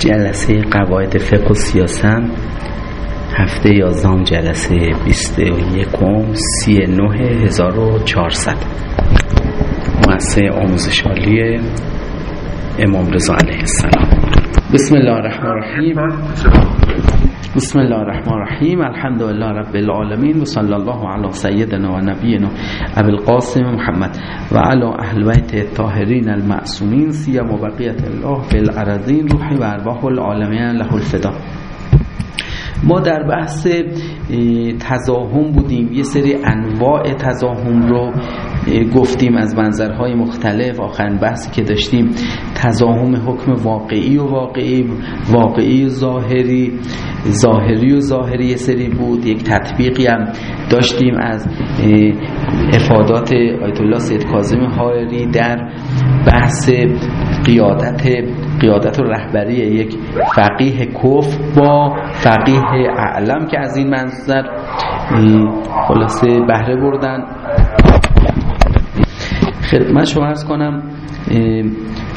جلسه قواعد فقه و سیاست هفته یازدهم جلسه بیست و یکم سی نه هزار و چهارصد. مؤسسه آموزش عالی امام رضا علیه السلام. بسم الله الرحمن الرحیم. بسم الله الرحمن الرحیم. الحمد لله رب العالمین و صلی الله علی سیدنا و نبینا ابو القاسم محمد و علی اهل بیت الطاهرین المعصومین سیما بقیت الله فی الارضین روحی و ارواح العالمین له الفدا ما در بحث تزاهم بودیم. یه سری انواع تزاهم رو گفتیم از منظرهای مختلف. آخرین بحثی که داشتیم تزاهم حکم واقعی و واقعی واقعی و ظاهری ظاهری و ظاهری یه سری بود. یک تطبیقی هم داشتیم از افادات آیت الله سید کاظم حائری در بحث قیادت قیادت و رهبری یک فقیه کف با فقیه اعلم که از این منظر خلاصه بهره بردن. خدمت شما ارز کنم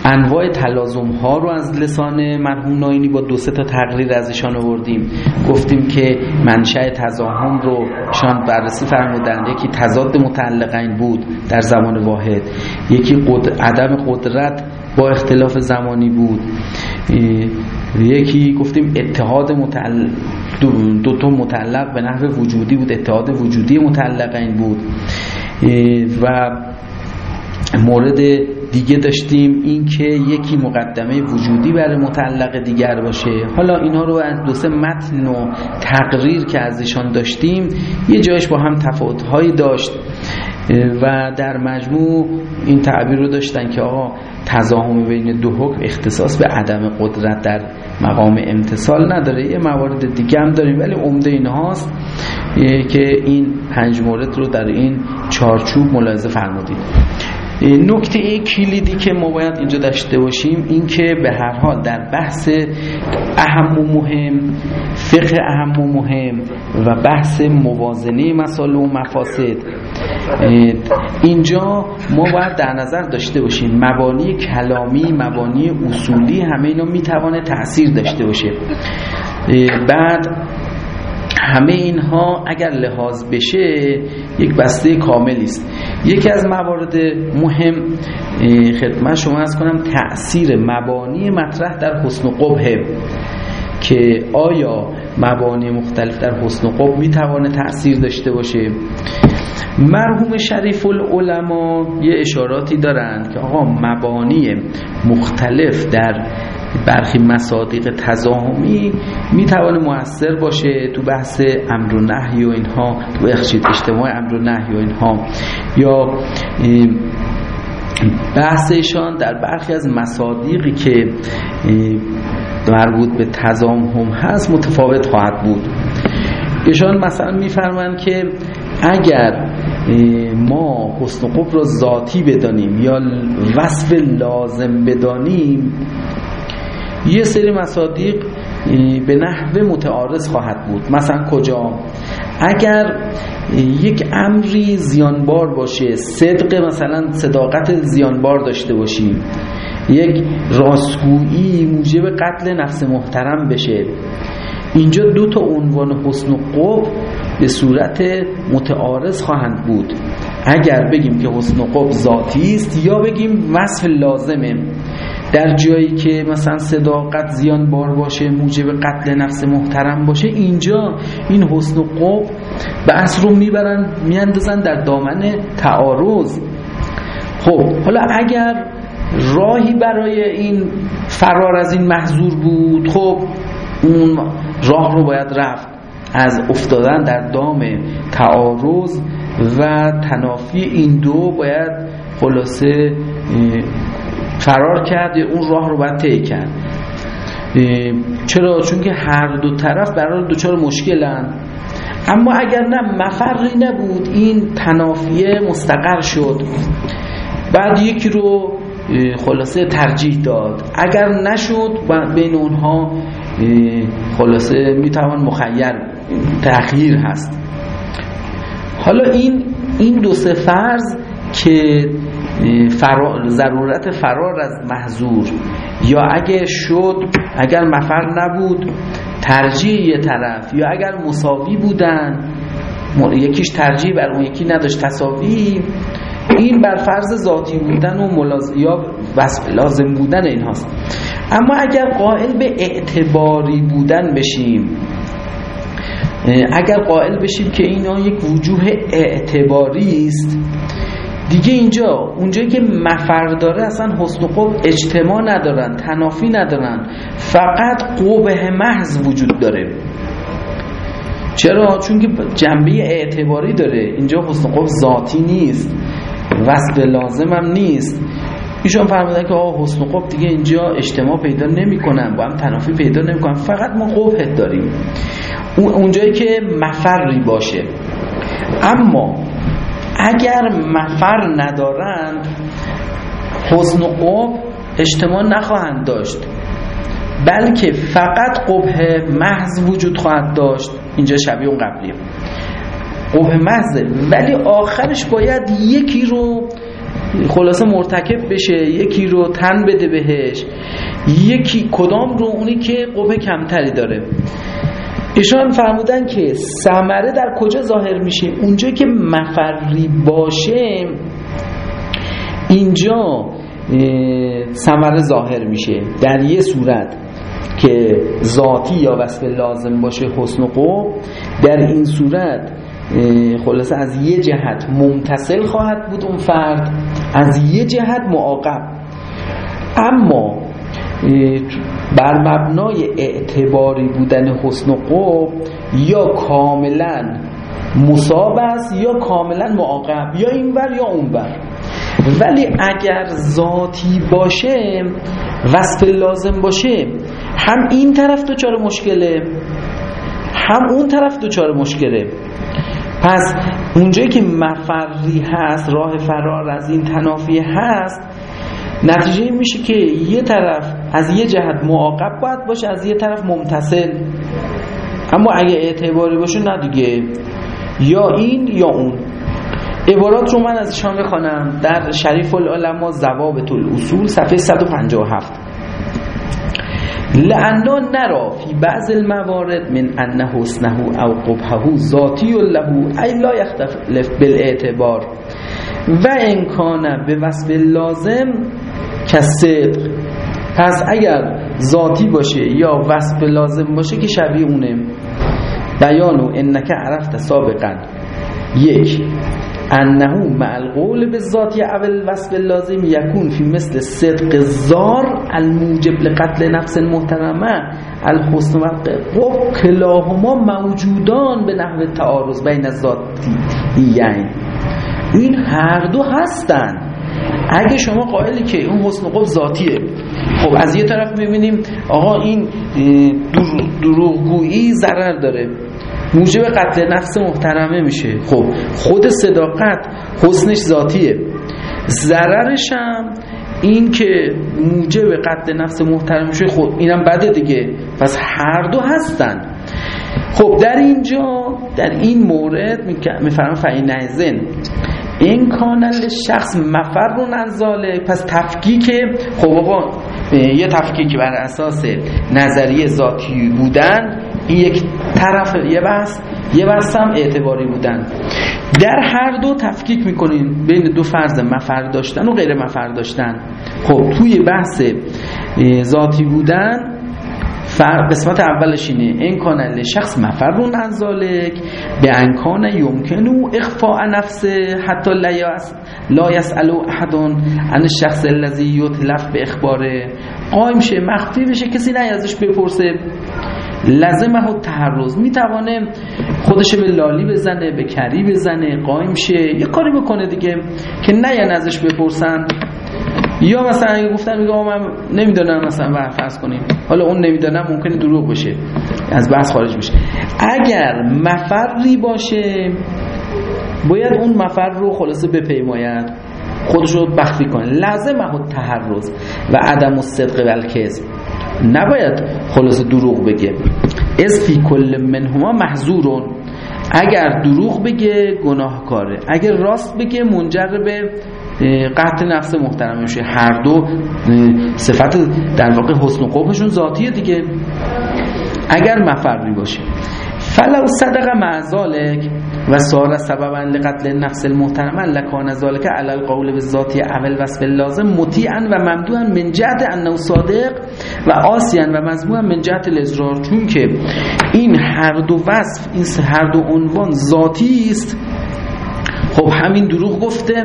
انواع تلازم ها رو از لسان مرحوم ناینی با دو سه تا تقریر ازشان آوردیم. گفتیم که منشأ تزاهم رو شان بررسی فرمودند. یکی تضاد متعلقین بود در زمان واحد یکی قد... عدم قدرت با اختلاف زمانی بود. یکی گفتیم اتحاد متعلق دو تا متعلق به نحو وجودی بود اتحاد وجودی متعلقین بود. و مورد دیگه داشتیم این که یکی مقدمه وجودی برای متعلق دیگر باشه. حالا اینا رو از دو سه متن و تقریر که ازشان داشتیم یه جایش با هم تفاوت‌هایی داشت. و در مجموع این تعبیر رو داشتن که آقا تضاهم بین دو حکم اختصاص به عدم قدرت در مقام امتصال نداره. یه موارد دیگه هم داریم ولی عمده این هاست که این پنج مورد رو در این چارچوب ملاحظه فرمودید. نکته کلیدی که ما باید اینجا داشته باشیم این که به هر حال در بحث اهم و مهم فقه اهم و مهم و بحث موازنه مسائل و مفاسد اینجا ما باید در نظر داشته باشیم مبانی کلامی مبانی اصولی همه اینا می‌توانه تاثیر داشته باشه. بعد همه اینها اگر لحاظ بشه یک بسته کاملی است. یکی از موارد مهم خدمت شما از کنم تأثیر مبانی مطرح در حسن قبه که آیا مبانی مختلف در حسن قب می‌توانه تأثیر داشته باشه؟ مرحوم شریف العلماء یه اشاراتی دارند که آقا مبانی مختلف در برخی مصادیق تزاهمی می‌توانه موثر باشه تو بحث امر و نهی و اینها. تو اجتماع امر و نهی و اینها. یا بحثشان در برخی از مصادیقی که مربوط به تزاهم هست متفاوت خواهد بود. ایشان مثلا میفرمند که اگر ما حسن قب را ذاتی بدانیم یا وصف لازم بدانیم یه سری مصادیق به نحوه متعارض خواهد بود. مثلا کجا؟ اگر یک امری زیانبار باشه صدق مثلا صداقت زیانبار داشته باشیم یک راستگویی موجب قتل نفس محترم بشه اینجا دو تا عنوان حسن و قب به صورت متعارض خواهند بود. اگر بگیم که حسن و قب ذاتی است یا بگیم وصف لازمه. در جایی که مثلا صداقت زیان بار باشه موجب قتل نفس محترم باشه اینجا این حسن و قب بحث رو می‌برن میاندازن در دامن تعارض. خب حالا اگر راهی برای این فرار از این محضور بود خب اون راه رو باید رفت از افتادن در دام تعارض و تنافی این دو باید خلاصه فرار کرد اون راه رو باید طی کرد. چرا؟ چون که هر دو طرف برای دوچار مشکلن. اما اگر نه مفرقی نبود. این تنافیه مستقر شد. بعد یکی رو خلاصه ترجیح داد. اگر نشد بین اونها خلاصه می‌توان مخیر تأخیر هست. حالا این این دو سه فرض که فرار ضرورت فرار از محضور. یا اگه شد اگر مفر نبود ترجیح یه طرف. یا اگر مساوی بودن یکیش ترجیح بر اون یکی نداشت تساوی. این بر فرض ذاتی بودن و ملاز... یا لازم بودن این هاست اما اگر قائل به اعتباری بودن بشیم اگر قائل بشیم که اینا یک وجوه اعتباری است دیگه اینجا اونجایی که مفر داره اصلا حسن و قبح اجتماع ندارن تنافی ندارن. فقط قبه محض وجود داره. چرا؟ چون که جنبه اعتباری داره. اینجا حسن قبح ذاتی نیست. وصف لازم هم نیست. ایشون فرمودن که آه حسن قبح دیگه اینجا اجتماع پیدا نمی‌کنن با هم تنافی پیدا نمی‌کنن. فقط ما قبح داریم. اونجایی که مفری باشه. اما اگر مفر ندارند حسن و قبح اجتماع نخواهند داشت بلکه فقط قبه محض وجود خواهد داشت. اینجا شبیه اون قبلیه. قبه محضه ولی آخرش باید یکی رو خلاصه مرتکب بشه یکی رو تن بده بهش. یکی کدام رو؟ اونی که قبه کمتری داره. ایشان فرمودن که سمره در کجا ظاهر میشه؟ اونجا که مفری باشه اینجا سمره ظاهر میشه. در یه صورت که ذاتی یا وصف لازم باشه حسن و در این صورت خلاصه از یه جهت ممتصل خواهد بود اون فرد از یه جهت معاقب. اما بر مبنای اعتباری بودن حسن و قب یا کاملا مصاب است یا کاملا معاقب یا اینور یا اونور ولی اگر ذاتی باشه وصف لازم باشه هم این طرف دوچار مشکله هم اون طرف دوچار مشکله. پس اونجایی که مفری هست راه فرار از این تنافی هست نتیجه میشه که یه طرف از یه جهت معاقب باید باشه از یه طرف ممتصل. اما اگه اعتباری باشه نه دیگه. یا این یا اون. عبارات رو من از شما می‌خوانم در شریف العلماء زوابط الاصول صفحه 157 لعنا نرا فی بعض الموارد من ان حسنه او قبحه ذاتی له ای لا یختلف بالاعتبار و امکانه به وصف لازم صدق پس اگر ذاتی باشه یا وصف لازم باشه که شبیه اونه. بیانو انکه عرفت سابقا. یک انه مع القول به ذاتی اول وصف لازم یکون فی مثل صدق زار الموجب لقتل نفس محترمه. الحسن و قب کلاهما موجودان به نحو تعارض بین ذاتی یعنی این هر دو هستن. اگه شما قائلی که اون حسن قب ذاتیه خب از یه طرف می‌بینیم آقا این دروغگویی ضرر داره. موجب قتل نفس محترمه میشه. خب خود صداقت حسنش ذاتیه. ضررش هم این که موجب قتل نفس محترم میشه خب اینم بده دیگه. پس هر دو هستن. خب در اینجا در این مورد میفرم فعین نهزن این کانال شخص مفر رو نزاله پس تفکیک خب آقا یه تفکیک بر اساس نظریه ذاتی بودن این یک طرف یه بحث یه بحث هم اعتباری بودن. در هر دو تفکیک می‌کنیم بین دو فرض مفر داشتن و غیر مفر داشتن. خب توی بحث ذاتی بودن قسمت اولش اینه. این کانال شخص مفرون از ذالک به انکان یمکنو اخفاء نفسه. حتی لا یسالو احدون. عن الشخص الذي یتلف به اخباره. قایم شه مخفی بشه کسی نه ازش بپرسه. لازمه تحرز. می‌توانه خودش به لالی بزنه به کری بزنه. قایم شه. یه کاری بکنه دیگه که نه ازش بپرسن. یا مثلا اگه گفتن میگه من نمی‌دونم مثلا فرض کنیم. حالا اون نمی‌دونم ممکنه دروغ باشه. از بحث خارج بشه. اگر مفری باشه باید اون مفر رو خلاصه بپیماید. خودش رو بخفی کنه لازمه تحرز و عدم و الکذب. نباید خلاصه دروغ بگه. از فی کل منهما محظورون اگر دروغ بگه گناهکاره. اگر راست بگه منجر به قطع نفس محترم میشه. هر دو صفت در واقع حسن و قبحشون ذاتیه دیگه. اگر مفری باشه. فلو صدق مع ذلك و سار سببا لقتل نفس المحترم لکان ذلك علی القول بالذاتی اول وصف لازم مطیعا و ممدوعا من جهت انه صادق و آسیان و مضموعا من جهت الاضرار چون که این هر دو وصف این هر دو عنوان ذاتی است. خب همین دروغ گفته.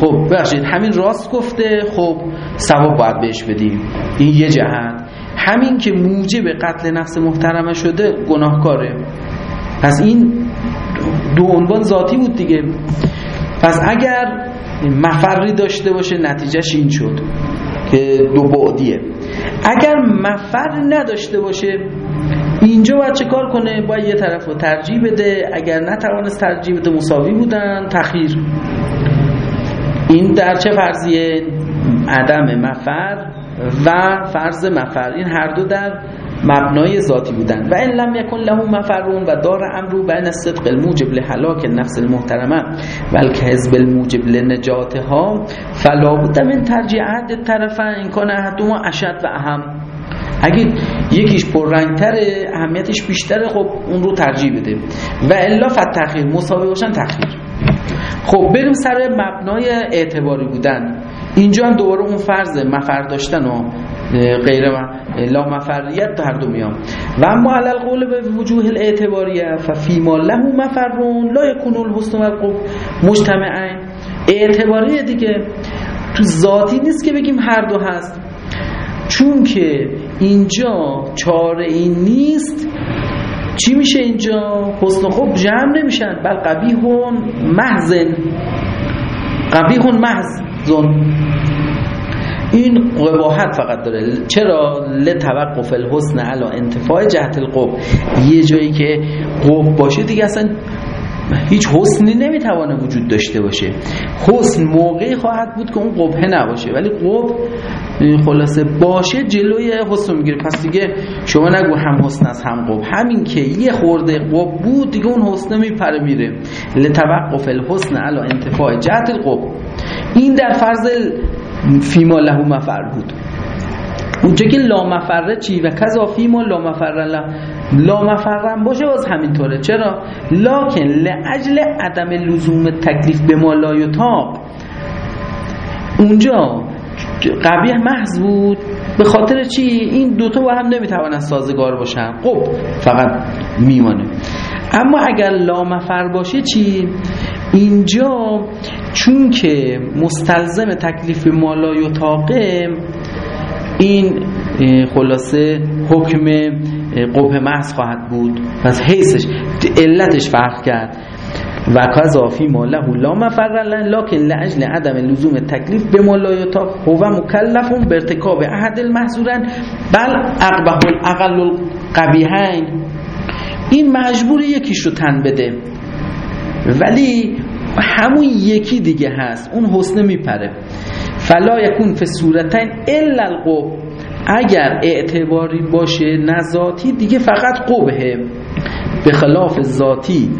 خب بخشید همین راست گفته خب ثواب باید بهش بدیم. این یه جهت. همین که موجب قتل نفس محترمه شده گناهکاره. پس این دو عنوان ذاتی بود دیگه. پس اگر مفری داشته باشه نتیجهش این شد که دو بعدیه. اگر مفر نداشته باشه اینجا باید چه کار کنه؟ باید یه طرف رو ترجیح بده. اگر نتوانست ترجیح بده مساوی بودن تخیر این در چه فرضیه؟ عدم مفر و فرض مفر. این هر دو در مبنای ذاتی بودن. و این لم یکن له مفرون و دار امرو بین الصدق الموجب لحلاک النفس المحترمه و الکذب الموجب لنجاتها فلا بد من ترجیع عهد طرفین این کان احدهما اشد و اهم. اگه یکیش پررنگتره اهمیتش بیشتره خب اون رو ترجیح بده. و الا فتخیر مساوی باشن تخیر خب بریم سر مبنای اعتباری بودن. اینجا هم دوباره اون فرض مفر داشتن و غیر لا مفریت هر دو میام و اما علل قول به وجوه الاعتباریه ففیما له مفرون لا یکون الحسن و مجتمعین. اعتباریه دیگه. تو ذاتی نیست که بگیم هر دو هست. چون که اینجا چاره این نیست چی میشه اینجا؟ حسن خوب جمع نمیشن بل قبیهون محزن قبیهون محزن این قباحت فقط داره. چرا؟ لتوقف الحسن علا انتفاع جهت القب یه جایی که قب باشه دیگه اصلا هیچ حسنی نمی‌توانه وجود داشته باشه. حسن موقعی خواهد بود که اون قبه نباشه. ولی قب خلاصه باشه جلوی حسن می‌گیره. پس دیگه شما نگو هم حسن از هم قب همین که یه خورده قب بود دیگه اون حسن میپره میره. لتوقف الحسن علا انتفاع جهت القب این در فرض فیما له مفر بود. اونجا که لامفره چی؟ و کذا فیما لامفره له لامفرم باشه باز همینطوره. چرا؟ لکن لاجل عدم لزوم تکلیف به ما لا یطاق اونجا قبیه محض بود به خاطر چی؟ این دوتا با هم نمی‌توانن سازگار باشن. خب فقط میمانه. اما اگر لامفر باشه چی؟ اینجا چون که مستلزم تکلیف مالای و طاقه این خلاصه حکم قبه محض خواهد بود. پس حیثش علتش فرق کرد. و کذافی ماله لا مفر لکن لاجل عدم لزوم تکلیف به مالای طاق هو مکلفون به ارتکاب احد المحظورن بل اقبه الاقل القبیحین. این مجبور یکیش رو تن بده. ولی همون یکی دیگه هست. اون حسنه میپره. فلا یکون فی الا القب اگر اعتباری باشه نذاتی دیگه فقط قبه به خلاف ذاتی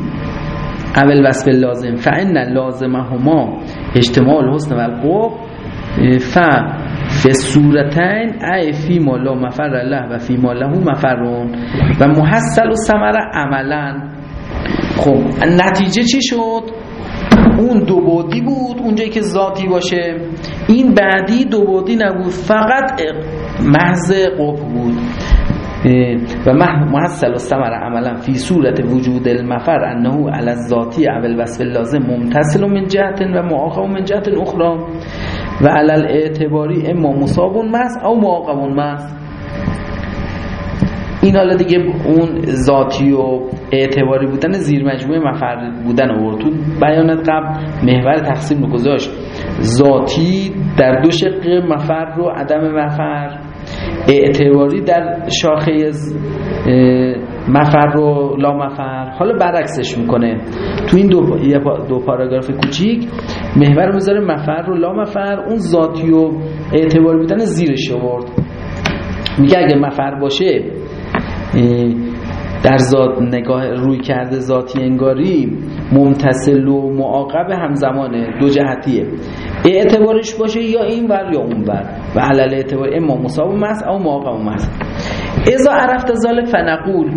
اول وصف لازم. فان لازمه هما اجتماع الحسن و القب ف صورتین ای فی ما لا مفر له و فی ما له مفرون. و محصل و ثمره عملا. خب نتیجه چی شد؟ اون دو بودی بود اونجایی که ذاتی باشه. این بعدی دو بودی نبود فقط محض قب بود. و محصل و ثمر عملا فی صورت وجود المفر انه علی الذاتی اول وصف لازم ممتصل من جهت و معاقب من جهت اخرى و علل اعتباری اما مصابون محض او معاقبون محض. این حالا دیگه اون ذاتی و اعتباری بودن زیر مجموعه مفر بودن آورد تو بیانت قبل محور تقسیم رو گذاشت. ذاتی در دو شق مفر رو عدم مفر اعتباری در شاخه مفر رو لا مفر حالا برعکسش می‌کنه. تو این دو, دو پاراگراف کوچیک محور می‌ذاره مفر رو لا مفر اون ذاتی و اعتباری بودن زیرش آورد. میگه اگه مفر باشه در ذات نگاه روی کرده ذاتی انگاری ممتصل و معاقب همزمانه دو جهتیه. اعتبارش باشه یا این ور یا اون ور. و علل اعتبار اما مصاب محض او معاقب محض اذا عرفت ذلك فنقول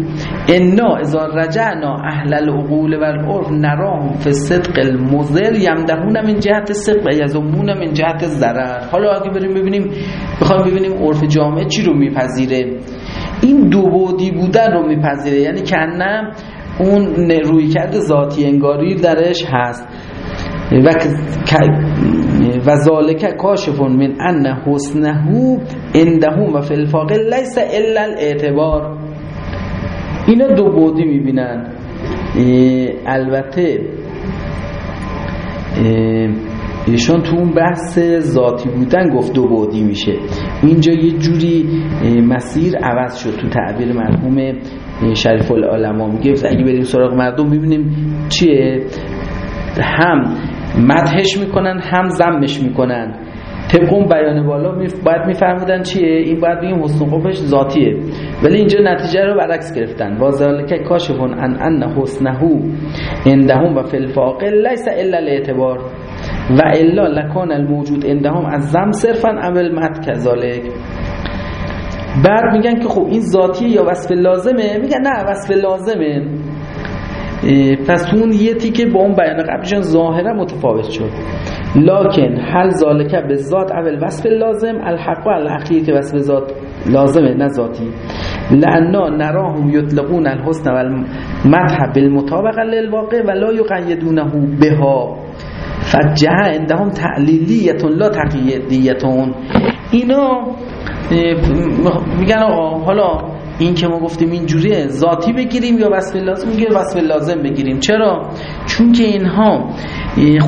انا اذا رجعنا اهل العقول والعرف نراهم في الصدق المضر یمدهون من جهت الصدق و یزمون من جهت الضرر حالا اگه بریم ببینیم بخوایم ببینیم عرف جامعه چی رو میپذیره؟ این دو بودی بودن رو میپذیره. یعنی کنم اون روی کرده ذاتی انگاری درش هست. و و ذالک کاشفون من ان حسنه اندهم و فی الفاقل لیس الا الاعتبار. اینا دو بودی می‌بینن. البته ایشون تو اون بحث ذاتی بودن گفت دو بودی میشه. اینجا یه جوری مسیر عوض شد تو تعبیر مرحوم شریف العالم میگه اگه بریم سراغ مردم ببینیم چیه. هم مدهش می‌کنن هم زمش می‌کنن. طبق اون بیان بالا باید میفهمیدن چیه. این باید بگیم حسن خوبش ذاتیه. ولی اینجا نتیجه رو برعکس گرفتن. وازالک کاشفون ان ان حسنه عندهم و فی الفاقل لیس الا الاعتبار. و الا لکان الموجود عندهم از زم صرفا عمل مد کذالک. بعد میگن که خب این ذاتیه یا وصف لازمه؟ میگن نه وصف لازمه. پس اون یه تیکه با اون بیان قبلشان ظاهرا متفاوت شد. لکن هل ذالکه به ذات اول وصف لازم؟ الحق و الاخیر که وصف ذات لازمه نه ذاتی. لعنا نراهم یطلقون الحسن و المدح بالمطابقه للواقع و لا یقیدونه بها. فجه عندهم تعلیلیتون لا تقییدیتون اینا میگن آقا حالا این که ما گفتیم اینجوریه ذاتی بگیریم یا وصف لازم؟ میگه وصف لازم بگیریم. چرا؟ چون که اینها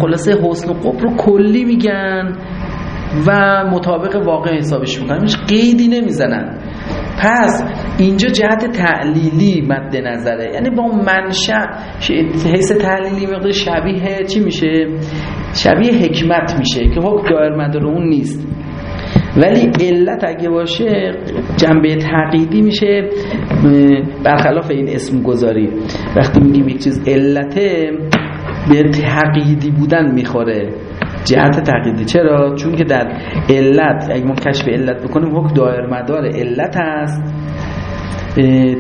خلاصه حسن و قب رو کلی میگن و مطابق واقع حسابش می‌کنن. قیدی نمی‌زنن. پس اینجا جهت تعلیلی مد نظره. یعنی با منشأ حیث تعلیلی مقدار شبیه چی میشه؟ شبیه حکمت میشه که حکم دایر مدار اون نیست. ولی علت اگه باشه جنبه تقییدی میشه برخلاف این اسم گذاری. وقتی میگیم یک چیز علته به تقییدی بودن می‌خوره. جهت تقییدی چرا؟ چون که در علت اگه ما کشف علت بکنیم حکم دایر مدار علت هست.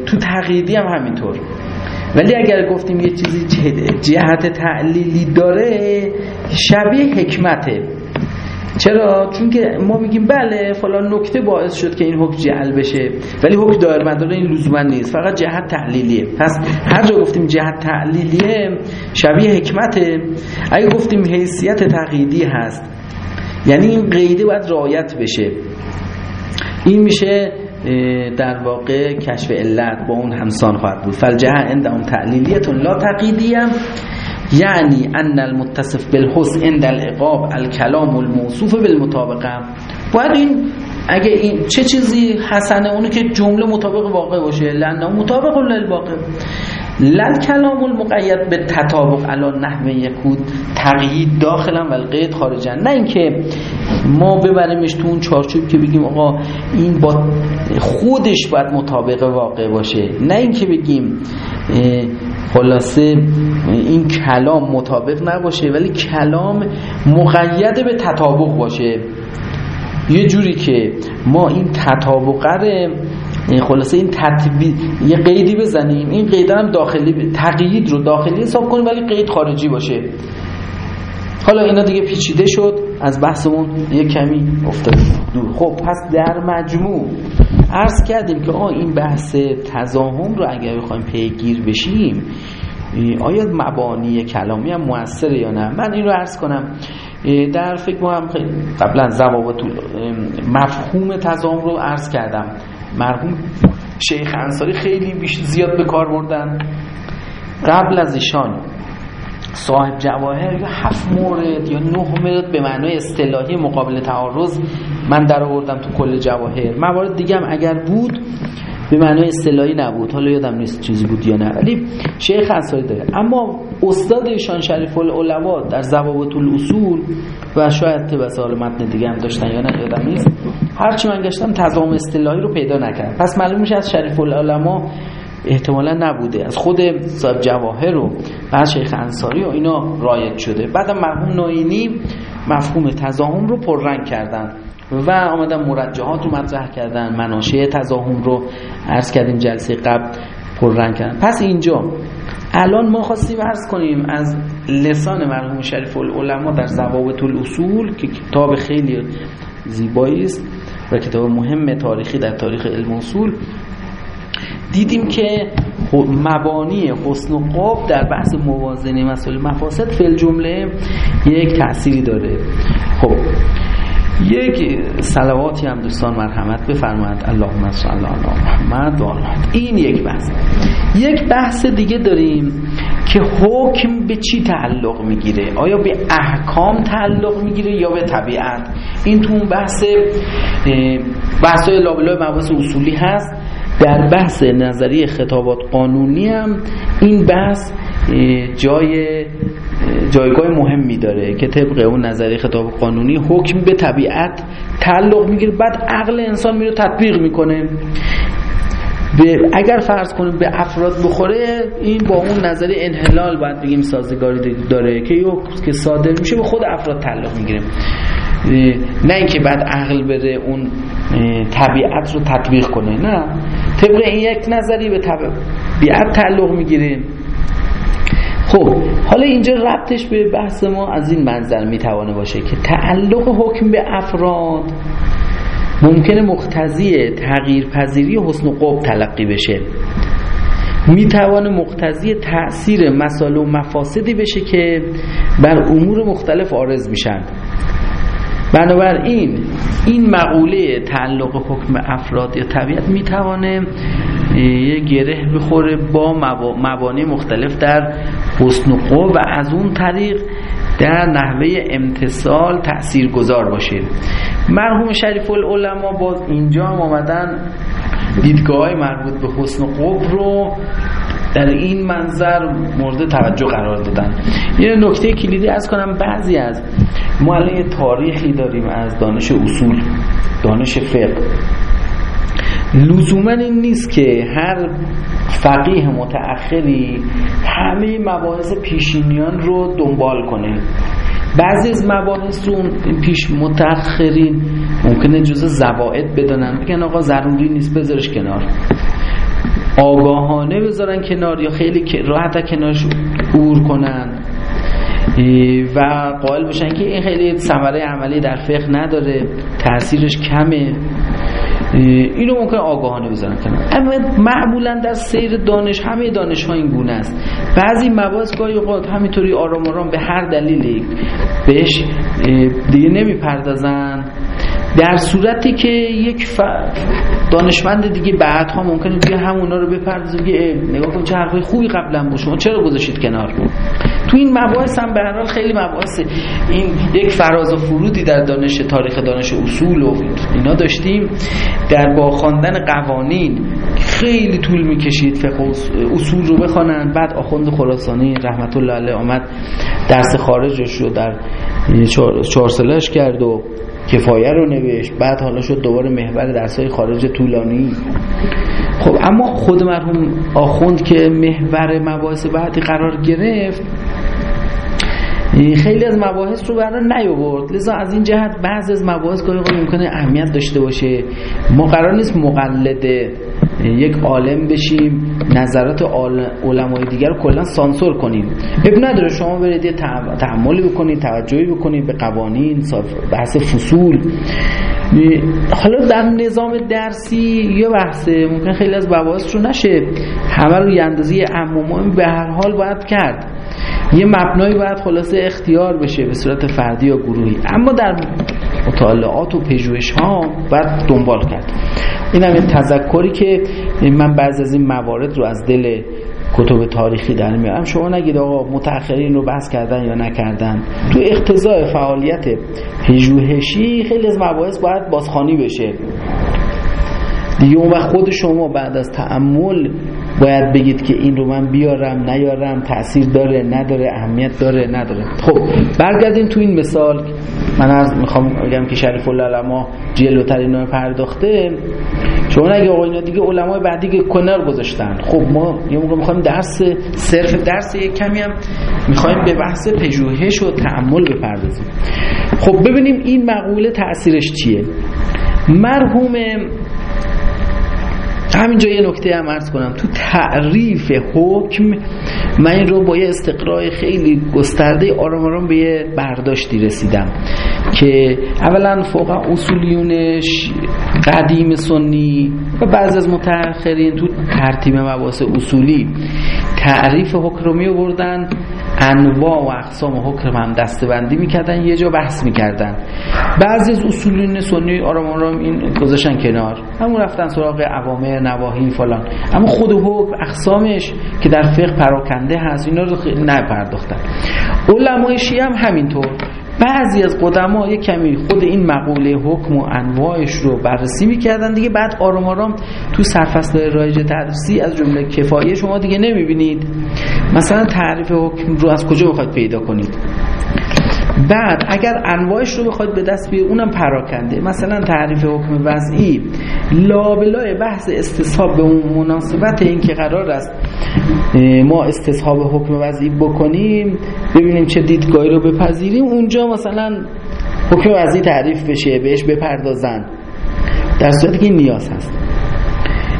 تو تقییدی هم همینطور. ولی اگر گفتیم یه چیزی جهت تعلیلی داره شبیه حکمته. چرا؟ چون که ما میگیم بله فلان نکته باعث شد که این حکم جعل بشه. ولی حکم دایر مدار این لزوما نیست. فقط جهت تعلیلیه پس هر جا گفتیم جهت تعلیلیه شبیه حکمته. اگه گفتیم حیثیت تقییدی هست یعنی این قیده باید رعایت بشه. این میشه در واقع کشف علت با اون همسان خواهد بود. فالجهه عندهم تعلیلیتون لا تقییدیم یعنی ان المتصف بالحسن عند العقاب الکلام الموصوف بالمطابقه. باید این اگه این چه چیزی حسنه اونو که جمله مطابق واقع باشه. لانه مطابق للواقع لل کلام المقید به تطابق الان نحوه یکود تقیید داخلا و القید خارجا. نه اینکه ما ببریمش تو اون چارچوب که بگیم آقا این با خودش باید مطابق واقع باشه. نه اینکه بگیم خلاصه این کلام مطابق نباشه ولی کلام مقید به تطابق باشه. یه جوری که ما این تطابق خلاصه این تطبیق یه قیدی بزنیم این قید هم داخلی تقیید رو داخلی حساب کنیم ولی قید خارجی باشه. حالا اینا دیگه پیچیده شد از بحثمون یه کمی افتاد. دور خب پس در مجموع عرض کردیم که آه این بحث تزاهم رو اگر بخوایم پیگیر بشیم آیا مبانی کلامی هم موثره یا نه؟ من این رو عرض کنم در فکر ما هم قبلا ضوابط مفهوم تزاهم رو عرض کردم. مرحوم شیخ انصاری خیلی بیش زیاد به کار بردن. قبل از ایشان صاحب جواهر یا هفت مورد یا نه مورد به معنای اصطلاحی مقابل تعارض من در آوردم تو کل جواهر. موارد دیگه هم اگر بود به معنای اصطلاحی نبود. حالا یادم نیست چیزی بود یا نه. ولی شیخ انصاری داره. اما استاد ایشان شریف العلماء در ضوابط الاصول و شاید طبق حال متن دیگه هم داشتن یا نه یادم نیست. هرچی من گشتم تضام اصطلاحی رو پیدا نکردم. پس معلوم میشه از شریف العلماء احتمالا نبوده. از خود صاحب جواهر و بعد شیخ انصاری و اینا رایت شده. بعد مرحوم ناینی مفهوم تزاهم رو پررنگ کردن و آمدن مرجحات رو مطرح کردن مناشه تزاهم رو عرض کردیم جلسه قبل پررنگ کردن. پس اینجا الان ما خواستیم عرض کنیم از لسان مرحوم شریف العلماء در ضوابط الاصول که کتاب خیلی زیبایی است و کتاب مهم تاریخی در تاریخ علم اصول. دیدیم که مبانی حسن و قاب در بحث موازنه مسائل مفاسد فل جمله یک تأثیری داره. خب یک سلواتی هم دوستان مرحمت بفرمایند اللهم صل علی محمد و این یک بحث. یک بحث دیگه داریم که حکم به چی تعلق می‌گیره؟ آیا به احکام تعلق می‌گیره یا به طبیعت؟ این تو اون بحث بحث لابلای مباحث اصولی هست. در بحث نظری خطابات قانونی هم این بحث جای جایگاه مهمی داره که طبق اون نظری خطاب قانونی حکم به طبیعت تعلق می‌گیره. بعد عقل انسان میره تطبیق می‌کنه. به اگر فرض کنیم به افراد بخوره این با اون نظری انحلال باید بگیم سازگاری داره که که صادر میشه به خود افراد تعلق می‌گیره. نه اینکه بعد عقل بره اون طبیعت رو تطبیق کنه نه. طبق این یک نظری به طبیعت تعلق می‌گیره خب حالا اینجا ربطش به بحث ما از این منظر می‌توانه باشه که تعلق حکم به افراد ممکنه مقتضی تغییر پذیری حسن و قب تلقی بشه. می‌توانه مقتضی تأثیر مسائل و مفاسدی بشه که بر امور مختلف آرز میشن. بنابراین این مقوله تعلق حکم افراد یا طبیعت می‌توانه یه گره بخوره با مبانی مختلف در حسن و و از اون طریق در نحوه امتصال تأثیر گذار باشه. مرحوم شریف العلماء باز اینجا هم آمدن دیدگاه مربوط به حسن قب رو در این منظر مورد توجه قرار دادن. یه نکته کلیدی از کنم بعضی از ما الان تاریخی داریم از دانش اصول دانش فقه. لزوما این نیست که هر فقیه متأخری همه مباحث پیشینیان رو دنبال کنه. بعضی از مباحث رو پیش متأخرین ممکنه جزء زواید بدانن. بگن آقا ضروری نیست بذارش کنار. آگاهانه بذارن کنار یا خیلی راحت کنارش عبور کنن. و قائل باشن که این خیلی ثمره عملی در فقه نداره تاثیرش کمه. اینو ممکن آگاهانه بذارن اما معمولا در سیر دانش همه دانش ها این گونه است. بعضی مباحث گاهی اوقات همینطوری آرام آرام به هر دلیلی بهش دیگه نمی‌پردازن. در صورتی که یک ف... دانشمند دیگه بعدها ممکنه بیا همونا رو بپردازه بگه نگاه کن چه حرفای خوبی قبلا بود شما چرا گذاشتید کنار؟ تو این مباحث هم به هر حال خیلی مباحث این یک فراز و فرودی در دانش تاریخ دانش اصول و اینا داشتیم. در با خواندن قوانین خیلی طول می‌کشید فقه اصول رو بخوانن. بعد آخوند خراسانی رحمت الله علیه آمد درس خارجش رو در چهار سالش کرد و کفایه رو نوشت بعد حالا شد دوباره محور درسای خارج طولانی. خب اما خود مرحوم آخوند که محور مباحث بعدی قرار گرفت خیلی از مباحث رو برای نیاورد. لذا از این جهت بعض از مباحث که ممکنه اهمیت داشته باشه. ما قرار نیست مقلد یک عالم بشیم نظرات علمای دیگر رو کلا سانسور کنیم. اب نداره شما برید یه تحملی بکنید توجهی بکنید به قوانین بحث فصول. حالا در نظام درسی یه بحثه ممکن خیلی از مباحث رو نشه. همه رو یه اندازه عمومی به هر حال باید کرد. یه مبنایی باید خلاصه اختیار بشه به صورت فردی یا گروهی. اما در مطالعات و پژوهش ها باید دنبال کرد. این هم تذکری که من بعض از این موارد رو از دل کتب تاریخی در میارم. شما نگید آقا متأخرین رو بحث کردن یا نکردن؟ تو اقتضاع فعالیت پژوهشی خیلی از مباحث باید بازخانی بشه. دیگه اون وقت خود شما بعد از تعمل باید بگید که این رو من بیارم نیارم تاثیر داره نداره اهمیت داره نداره. خب برگردیم تو این مثال. من از می‌خوام بگم که شریف الله علما جلوتر اینا پرداخته. شما اگه آقا اینا دیگه علمای بعدی که کنار گذاشتن. خب ما یه موقع می‌خوایم درس صرف درس یک کمی هم می‌خوایم به بحث پژوهش و تعمل بپردازیم. خب ببینیم این مقوله تاثیرش چیه؟ مرحوم همینجا یه نکته هم ارز کنم. تو تعریف حکم من این رو با یه استقرای خیلی گسترده آرام آرام به یه برداشتی رسیدم که اولا فوق اصولیونش قدیم سنی و بعض از متأخرین تو ترتیب مباحث اصولی تعریف حکم رو می بردن انواع و اقسام حکم هم دستبندی می‌کردن یه جا بحث می‌کردن. بعضی از اصولین سنی آرام آرام این گذاشتن کنار. همون رفتن سراغ عوامه نواهی فلان. اما خود حکم اقسامش که در فقه پراکنده هست اینا رو نپرداختن. علمای شیعه هم همینطور. بعضی از قدما یک کمی خود این مقوله حکم و انواعش رو بررسی می‌کردن. دیگه بعد آرام آرام تو سرفصل رایج تدریسی از جمله کفایه شما دیگه نمی‌بینید. مثلا تعریف حکم رو از کجا بخواید پیدا کنید؟ بعد اگر انواعش رو بخواید به دست بیارید اونم پراکنده. مثلا تعریف حکم وضعی. لابلای بحث استصحاب به اون مناسبت این که قرار است ما استصحاب حکم وضعی بکنیم ببینیم چه دیدگاهی رو بپذیریم. اونجا مثلا حکم وضعی تعریف بشه بهش بپردازن. در صورتی که نیاز هست.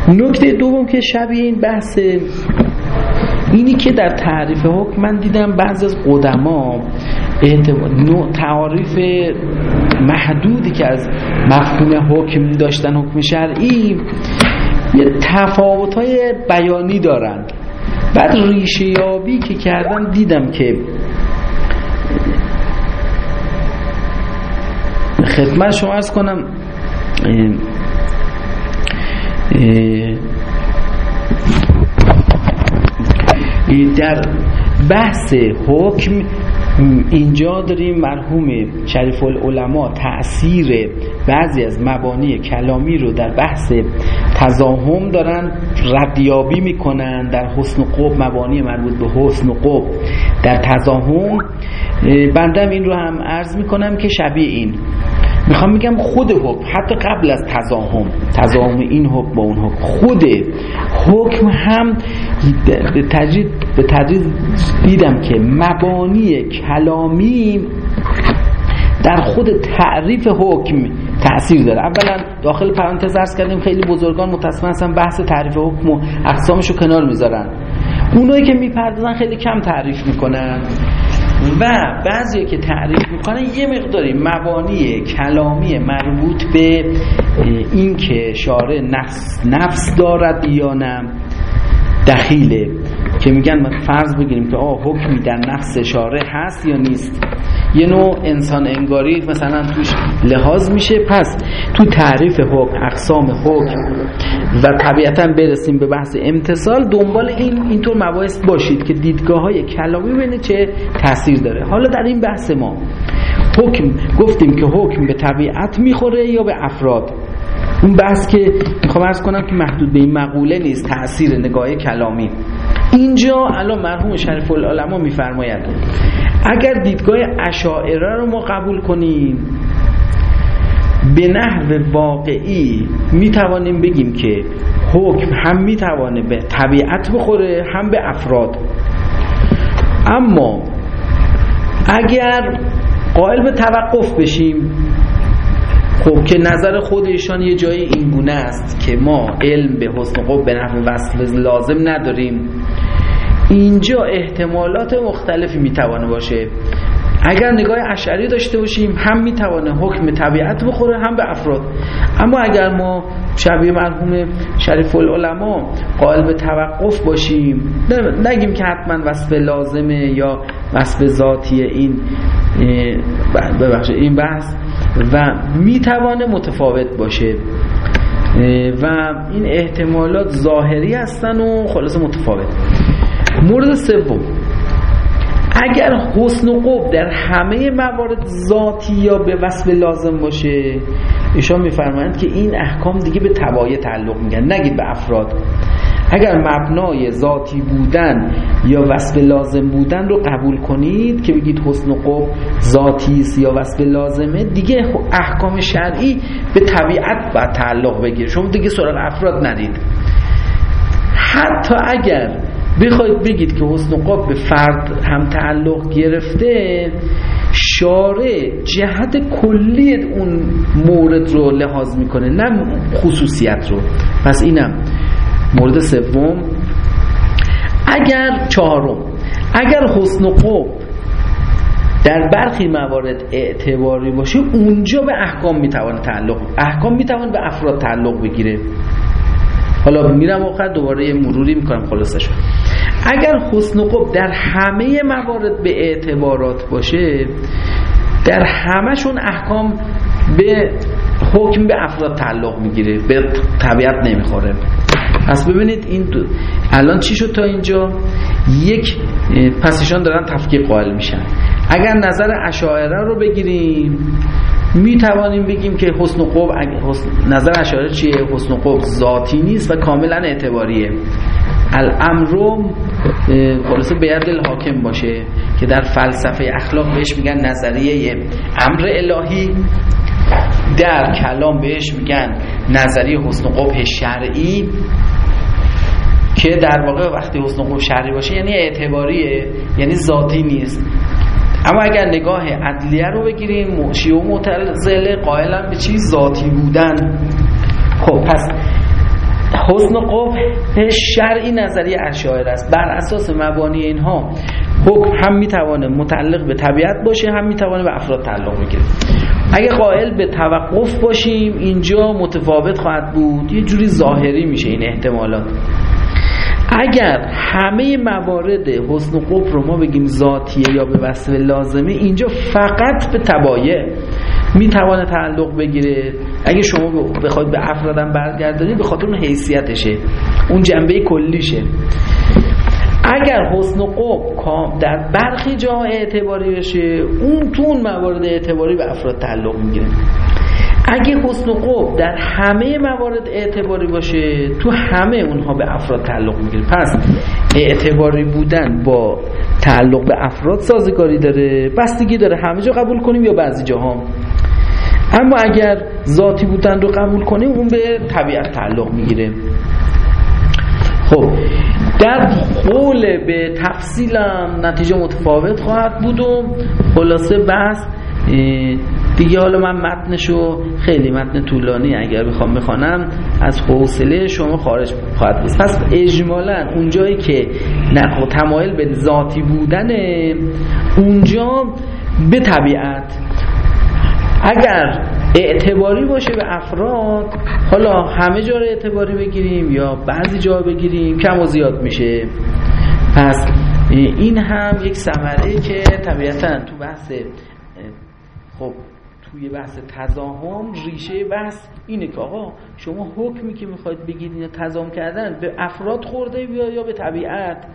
نکته دوم که شبیه این بحث اینی که در تعریف حکم من دیدم بعضی از قدما تعاریف محدودی که از مفهوم حکم داشتن حکم شرعی یه تفاوت های بیانی دارن. بعد ریشه یابی که کردم دیدم که خدمت شما ارز کنم در بحث حکم اینجا داریم مرحوم شریف العلماء تأثیر بعضی از مبانی کلامی رو در بحث تزاهم دارن ردیابی می‌کنن در حسن قب مبانی مربوط به حسن قب در تزاهم بندم این رو هم عرض می‌کنم که شبیه این. می‌خوام میگم خود حکم حتی قبل از تزاهم تزاهم این حکم با اون حکم. خود حکم هم به تجرید به تدریج دیدم که مبانی کلامی در خود تعریف حکم تأثیر داره. اولا داخل پرانتز ارز کردیم خیلی بزرگان متاسفانه هستن بحث تعریف حکم و اقسامش کنار می‌ذارن. اونایی که می‌پردازن خیلی کم تعریف می‌کنن. و بعضی که تعریف می‌کنن یه مقداری مبانی کلامی مربوط به این که شاره نفس, نفس دارد یا نه دخیله که میگن فرض بگیریم که آه حکمی در نفس شاره هست یا نیست؟ یه نوع انسان انگاری مثلا توش لحاظ میشه. پس تو تعریف حکم اقسام حکم و طبیعتا برسیم به بحث امتصال دنبال این اینطور مباحث باشید که دیدگاه های کلامی بینه چه تاثیر داره. حالا در این بحث ما حکم گفتیم که حکم به طبیعت می‌خوره یا به افراد؟ اون بحث که می‌خوام ارز کنم که محدود به این مقوله نیست تاثیر نگاه کلامی. اینجا الان مرحوم شریف العلماء میفرماید اگر دیدگاه اشاعره رو ما قبول کنیم به نحو واقعی می‌توانیم بگیم که حکم هم می‌توانه به طبیعت بخوره هم به افراد. اما اگر قائل به توقف بشیم خب که نظر خود ایشان یه جایی این گونه است که ما علم به حسن قب به نحو وصف لازم نداریم. اینجا احتمالات مختلفی می‌توانه باشه. اگر نگاه اشعری داشته باشیم هم می‌توانه حکم طبیعت بخوره هم به افراد. اما اگر ما شبیه مرحوم شریف العلماء قائل به توقف باشیم نگیم که حتما وصف لازمه یا وصف ذاتی این ببخشید این بحث و می‌توانه متفاوت باشه. و این احتمالات ظاهری هستن و خلاص متفاوت. مورد سوم. اگر حسن و قب در همه موارد ذاتی یا به وصف لازم باشه ایشان میفرمایند که این احکام دیگه به تبایه تعلق میگن نگید به افراد. اگر مبنای ذاتی بودن یا وصف لازم بودن رو قبول کنید که بگید حسن و قب ذاتی است یا وصف لازمه دیگه احکام شرعی به طبیعت باید تعلق بگیره. شما دیگه سراغ افراد ندید. حتی اگر بخواید بگید که حسن و قب به فرد هم تعلق گرفته شارع جهت کلی اون مورد رو لحاظ می‌کنه نه خصوصیت رو. پس اینم مورد سوم اگر چهارم اگر حسن و قب در برخی موارد اعتباری باشه اونجا به احکام می‌توانه تعلق احکام می‌توانه به افراد تعلق بگیره. حالا میرم آخر دوباره مروری می‌کنم خلاصش اگر حسن قب در همه موارد به اعتبارات باشه در همهشون احکام به حکم به افراد تعلق می‌گیره به طبیعت نمی‌خوره. پس ببینید این دو. الان چی شد تا اینجا؟ یک پسشان دارن تفکیق قائل میشن. اگر نظر اشاعره رو بگیریم می توانیم بگیم که حسن قب نظر اشاره چیه؟ حسن قب ذاتی نیست و کاملا اعتباریه. الامرو خلاصه به ید الحاکم باشه که در فلسفه اخلاق بهش میگن نظریه امر الهی. در کلام بهش میگن نظریه حسن قبح شرعی که در واقع وقتی حسن قبح شرعی باشه یعنی اعتباریه یعنی ذاتی نیست. اما اگر نگاه عدلیه رو بگیریم شیعه و معتزله قائلا به چیز ذاتی بودن. خب پس حسن قبح شرعی نظریه اشاعره است. بر اساس مبانی اینها حکم هم می‌توانه متعلق به طبیعت باشه هم می‌توانه به افراد تعلق بگیره. اگه قائل به توقف باشیم اینجا متفاوت خواهد بود. یه جوری ظاهری میشه این احتمالات. اگر همه موارد حسن و قب رو ما بگیم ذاتیه یا به وصف لازمه اینجا فقط به تبایع می‌توانه تعلق بگیره. اگه شما بخواید به افرادم برگردانید به خاطر اون حیثیتشه. اون جنبه کلیشه. اگر حسن و قب در برخی جا اعتباری بشه اون تو اون موارد اعتباری به افراد تعلق می‌گیره. اگه حسن و قب در همه موارد اعتباری باشه تو همه اونها به افراد تعلق می‌گیره. پس اعتباری بودن با تعلق به افراد سازگاری داره بستگی داره همه جا قبول کنیم یا بعضی جاها. اما اگر ذاتی بودن رو قبول کنیم اون به طبیعت تعلق می‌گیره. خب در قول به تفصیلم نتیجه متفاوت خواهد بود و خلاصه بحث دیگه حالا من متنشو خیلی متن طولانی اگر بخوام بخوانم از حوصله شما خارج خواهد بود. پس اجمالا اونجایی که نقل تمایل به ذاتی بودنه اونجا به طبیعت اگر اعتباری باشه به افراد. حالا همه جا رو اعتباری بگیریم یا بعضی جا بگیریم کم و زیاد میشه. پس این هم یک ثمره که طبیعتا تو بحث خب توی بحث تزاهم ریشه بحث اینه که آقا شما حکمی که می‌خواید بگید یا تزاهم کردن به افراد خورده یا به طبیعت؟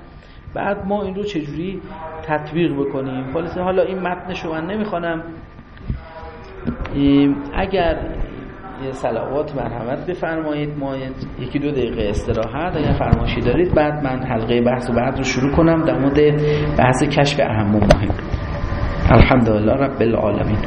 بعد ما این رو چجوری تطبیق بکنیم؟ حالا این متن شما نمی‌خوانم. اگر یه صلوات مرحمت بفرمایید ما یکی دو دقیقه استراحت اگر فرماشی دارید بعد من حلقه بحث و بعد رو شروع کنم در مورد بحث کشف اهم و مهم. الحمدلله رب العالمین.